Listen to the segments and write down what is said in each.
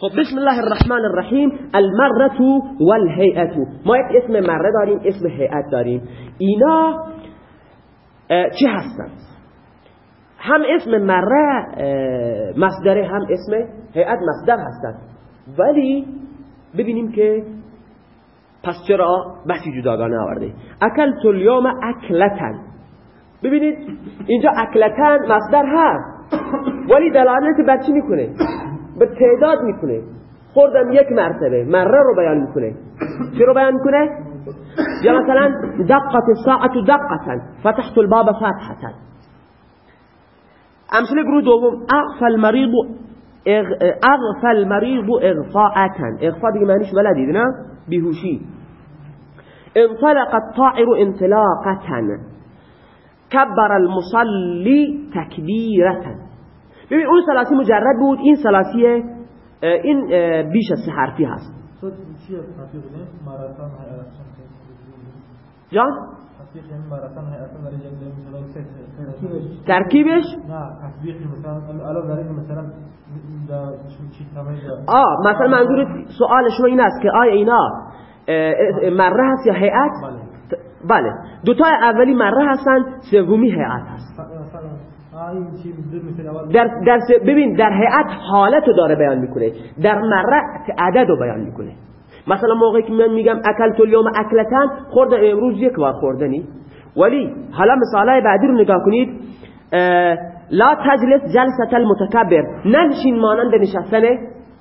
خب بسم الله الرحمن الرحیم. المرة والهیئت ما یک اسم مره داریم اسم هیئت داریم. اینا چه هستند هم اسم مره مصدره هم اسم هیئت مصدر هستند ولی ببینیم که پس چرا بحثی جداگانه آورده. اکلت اليوم اکلتن. ببینید اینجا اکلتن مصدر هست. ولی دلالت بر چی می‌کنه؟ به تعداد می‌کنه خوردم یک مرتبه. مره رو بیان می‌کنه. چی رو بیان می‌کنه؟ یا مثلا دقت الساعت دقتا. فتحت الباب فتحتا. امثله گروه دوم. اغفى المریض اغفى المریض اغفاءتا اغفاء دیگه معنیش بلدید نه؟ بیهوشی. انطلق الطائر انطلاقة كبر المصلي تكبيرة. ببین اون سلاسی مجرد بود. این سلاسی این بیش از سه حرفی هست. جان؟ ترکیبش. آه مثلا منظور سوال شما این است که آیا اینا مره هست یا هیئت؟ بله. دوتای اولی مره هستن سومی هیئت هست. در, در ببین در هیئت حالت رو داره بیان می‌کنه. در مره عدد رو بیان می‌کنه. مثلا موقعی که من میگم اکلت اليوم اکلتن خوردن امروز یک بار خوردنی ولی حالا مثالای بعدی رو نگاه کنید. لا تجلس جلسه المتکبر. ننشین مانند نشستن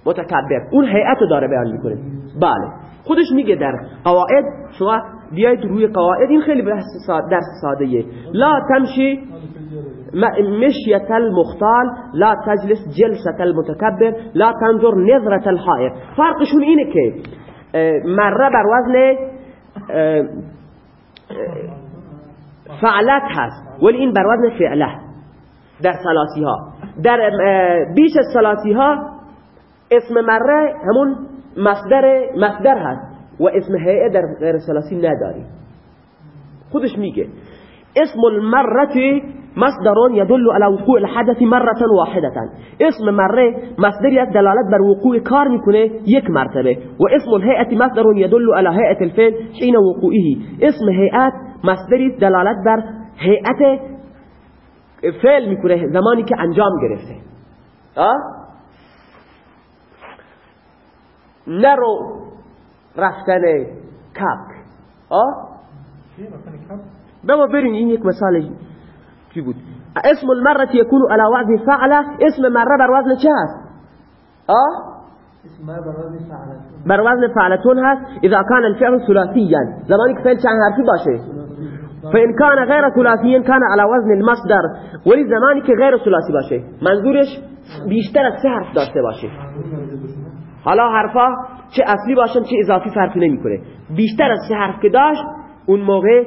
متکبر. اون هیئت رو داره بیان می‌کنه. بله. خودش میگه در قواعد شما بیاید روی قواعد. این خیلی درس ساده لا تمشی مشية المختال لا تجلس جلسة المتكبر لا تنظر نظرة الحائر. فرقشون اینه که مره بر وزن فعلت هست. ولی این بر وزن فعله در سلاسی ها در بیش سلاسی ها اسم مره همون مصدر مصدر هست. و اسم هیئه در غیر سلاسی نداری خودش میگه. اسم المرة مصدر يدل على وقوع الحدث مرة واحدة. اسم مرة مصدری است دلالت بر وقوع کار میکنه یک مرتبه. و اسم الهیئت مصدر يدل على هيئة الفعل حين وقوعه. اسم هیئت مصدری دلالت بر هیئت فعل میکنه زمانی که انجام گرفته. آه؟ نرو رفتن کپ آه؟ بما برین این یک مثال چی بود؟ اسم المرة يكون على وزن فعله. اسم مرة بر وزن چه هست؟ آه؟ بر وزن فعلتون هست. اذا كان الفعل ثلاثيا زمانی که فعل چند حرفی باشه؟ فإن كان غير ثلاثيا كان على وزن المصدر. ولی زمانی که غیر ثلاثی باشه منظورش بیشتر از سه حرف داشته باشه. حالا حرفا؟ چه اصلی باشن چه اضافی فرقی نمی‌کنه. بیشتر از سه حرف که داشت اون موقع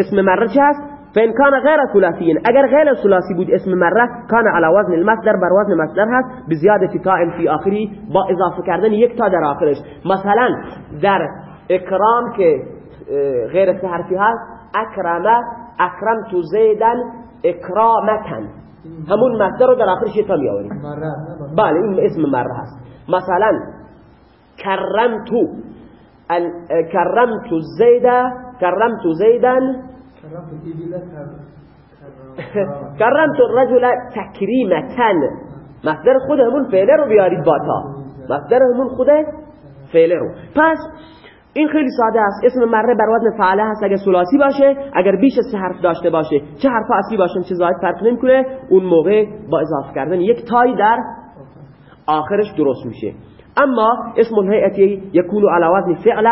اسم مره چه هست؟ فان کان غیر ثلاثی اگر غیر ثلاثی بود اسم مره کان علی وزن المصدر بر وزن مصدر هست تاء فی آخری با اضافه کردن یک تا در آخرش. مثلا در اکرام که غیر سه حرفی هست اکرمه اکرمت زیدن اکرامتن همون مصدر رو در آخرش تا میآوریم؟ بله این اسم مره هست. مثلا کرمتو كرمت الزيد كرمت زيدا كرمت الرجل تكريمة مصدر خود همون فعله رو بیارید با تا. مصدر همون خود فعله رو. پس این خیلی ساده است. اسم مره بر وزن فعله هست اگر ثلاثی باشه اگر بیش از سه حرف داشته باشه. چه حرف اصلی باشن چه زاید فرق نمی‌کنه. اون موقع با اضافه کردن یک تایی در آخرش درست میشه. أما اسم الهيئة يكون على وزن فعل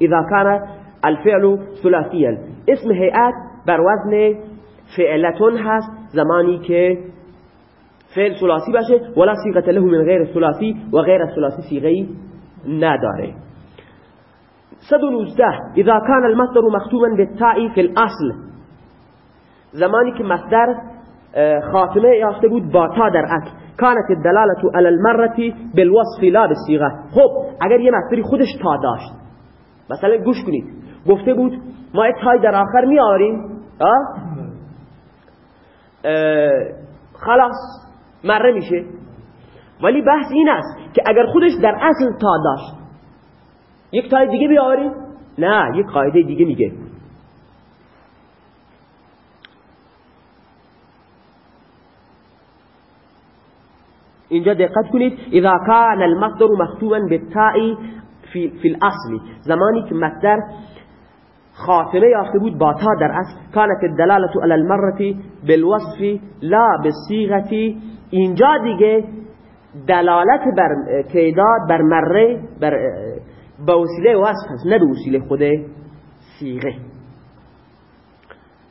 إذا كان الفعل ثلاثيا اسم هيئات بر وزن فعلتون هست زمانی که فعل ثلاثی باشه ولا صيغة له من غير الثلاثي وغير الثلاثي صيغه نداره. 119 إذا كان المصدر مختوما بالتاء في الأصل زمانی که مصدر خاتمه یافته بود با تا در اصل كانت الدلالة على المرة بالوصف لا بالصيغه خب اگر یه مصدری خودش تا داشت مثلا گوش کنید. گفته بود ما تای در آخر می آوریم. خلاص مره میشه. ولی بحث این است که اگر خودش در اصل تا داشت یک تای دیگه بیاریم نه یک قاعده دیگه میگه. اینجا دقت کنید. اذا كان المصدر مختوما بالتاء في في الاصل. زمانی که مصدر خاتمه یافته بود با تا در اصل. كانت الدلاله على المره بالوصف لا بالصيغه اینجا دیگه دلالت بر کیداد بر مره بر به وسیله وصف هست نه به وسیله خود سیغه.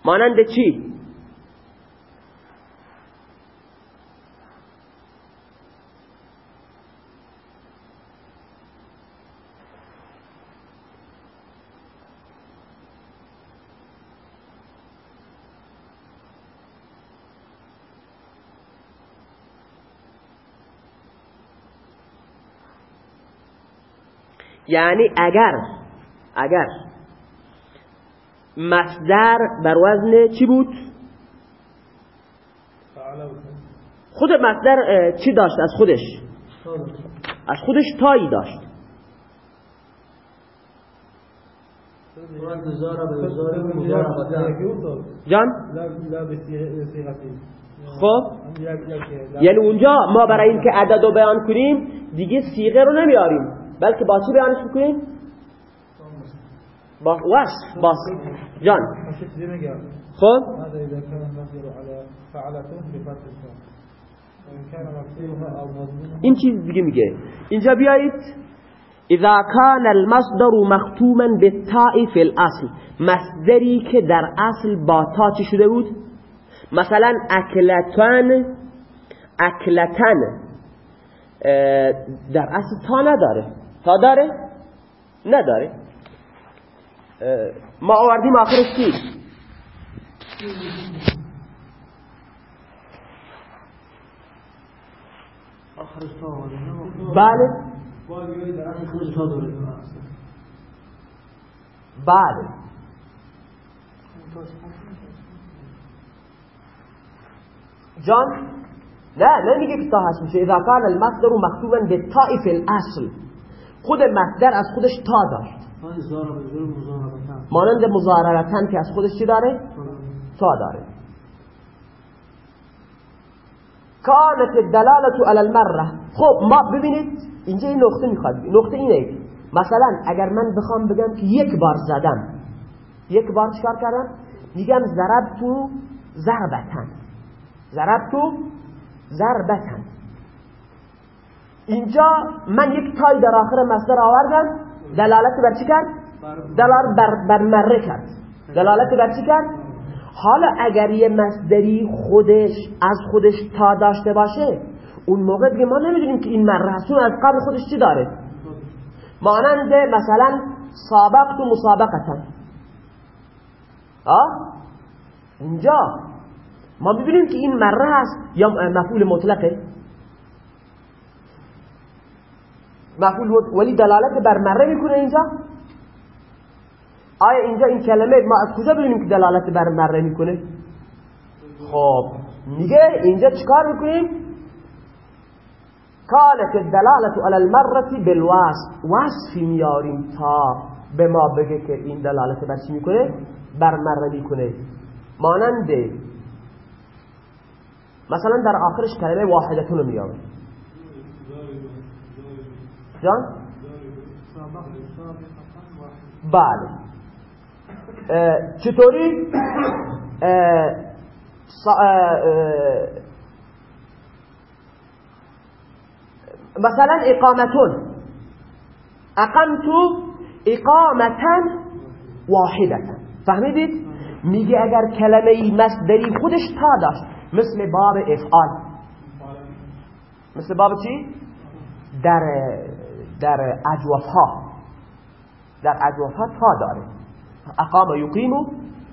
مانند چی؟ یعنی اگر اگر. مصدر بر وزن چی بود؟ خود مصدر چی داشت؟ از خودش. از خودش تایی داشت. جان؟ خب. یعنی اونجا ما برای اینکه عدد رو بیان کنیم دیگه سیغه رو نمیاریم. بلکه با چی بیانش می‌کنیم با وصف با جان خب این چیز دیگه میگه اینجا بیایید اذا كان المصدر مختوما بالتاء في الاصل مصدری که در اصل با تا چی شده بود مثلا اکلتان اکلتن در اصل تا نداره تا داره؟ نداره. آه، ما آوردیم آخرش چی؟ بله. بله. جان لا لا نجيب الطه اسم إذا كان المصدر مكتوبا بالطائف الأصل. خود مصدر از خودش تا داشت مانند مزاررتن که از خودش چی داره؟ تا داره. کانت الدلالة على المره خب ما ببینید اینجا این نقطه می‌خواد نقطه اینه. مثلا اگر من بخوام بگم که یک بار زدم یک بار چکار کردم؟ میگم ضربتو ضربتن. ضربتو ضربتن. اینجا من یک تای در آخر مصدر آوردم. دلالت بر چی کرد؟ دلالت بر, بر مره کرد. دلالت بر چی کرد؟ حالا اگر یه مصدری خودش از خودش تا داشته باشه اون موقع دیگه ما نمی‌دونیم که این مره از قبل خودش چی داره؟ مانند مثلا سابقت و مسابقتا آه؟ اینجا. ما ببینیم که این مره هست یا مفعول مطلقه. مفعول ولی دلالت بر مره می‌کنه اینجا. آیا اینجا این کلمه ما از کجا ببینیم که دلالت بر مره می‌کنه؟ خب میگه اینجا چیکار می‌کنیم؟ کانت الدلالت علی المره بالوصف. وصفی میاریم تا به ما بگه که این دلالت بر چی می‌کنه؟ بر مره می‌کنه. مانند مثلا در آخرش کلمه واحدتون رو میاریم جان؟ بله. چطوری؟ مثلا اقامتون. اقمتو اقامتا واحدتا فهمیدید؟ میگه اگر کلمه مصدری خودش تا داشت. مثل باب افعال. مثل باب چی؟ در در اجواف ها در اجواف ها تا داره. اقام یقیم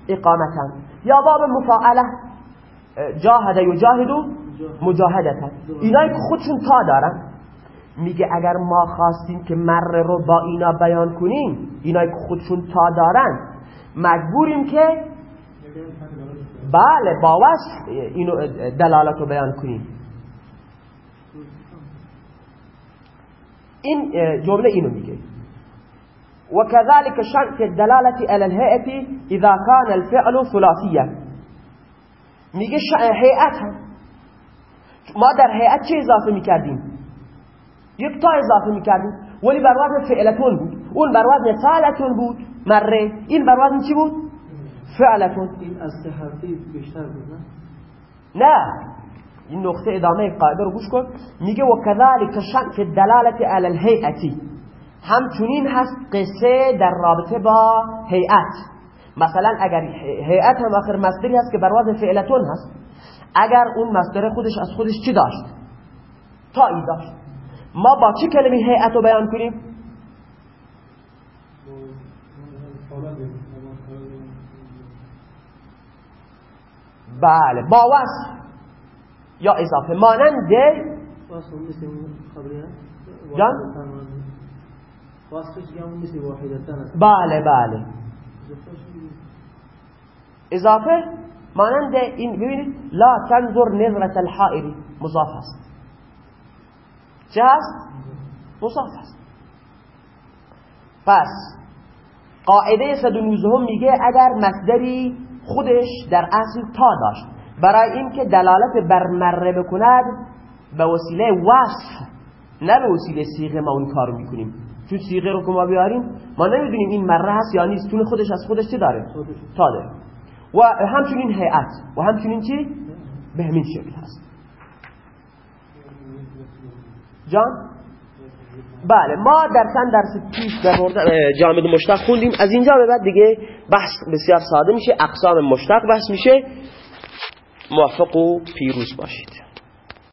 اقامتا. یا باب مفاعله. جاهد یجاهد مجاهدتا. اینایی که خودشون تا دارن. میگه اگر ما خواستیم که مره رو با اینا بیان کنیم اینایی که خودشون تا دارن مجبوریم که بله با وصف اینو دلالت رو بیان کنیم. این جمله اینو میگه وكذلك شرط الدلالة على الهيئة إذا كان الفعل ثلاثيا میگه هیئت هم ما در هیئت چه إضافة میکردیم یک تا إضافة میکردیم ولی بر وزن فعلتون بود. اون بر وزن فعلتون بود. مره. این بر وزن چی بود؟ فعلتون این از بیشتر بود نه. این نقطه ادامه قاعده رو گوش کن. میگه و کذالک شأن الدلاله علی الهیئه همچنین هست قصه در رابطه با هیئت. مثلا اگر هیئت هم آخر مصدری هست که بر وزن فعلتون هست. اگر اون مصدر خودش از خودش چی داشت؟ تایی داشت. ما با چه کلمه هیئت رو بیان کنیم؟ بله با وصف. یا اضافه. مانند جان؟ بله بله. اضافه مانند این ببینید لا تنظر نظرة الحائری مضاف است. چه هست؟ مضاف است. پس قاعده 119 میگه اگر مصدری خودش در اصل تا داشت برای اینکه دلالت بر مره بکند به وسیله وصف نه به وسیله سیغه ما اون کارو می‌کنیم. چون سیغه رو که ما بیاریم ما نمی‌دونیم این مره هست یا نیست چون خودش از خودش چه داره؟ تا داره. و همچنین هیئت. و همچنین چی؟ به همین شکل هست. جان؟ بله ما در چند درس پیش در مورد جامد مشتق خوندیم. از اینجا به بعد دیگه بحث بسیار ساده میشه اقسام مشتق بحث میشه. موفق و پیروز باشید.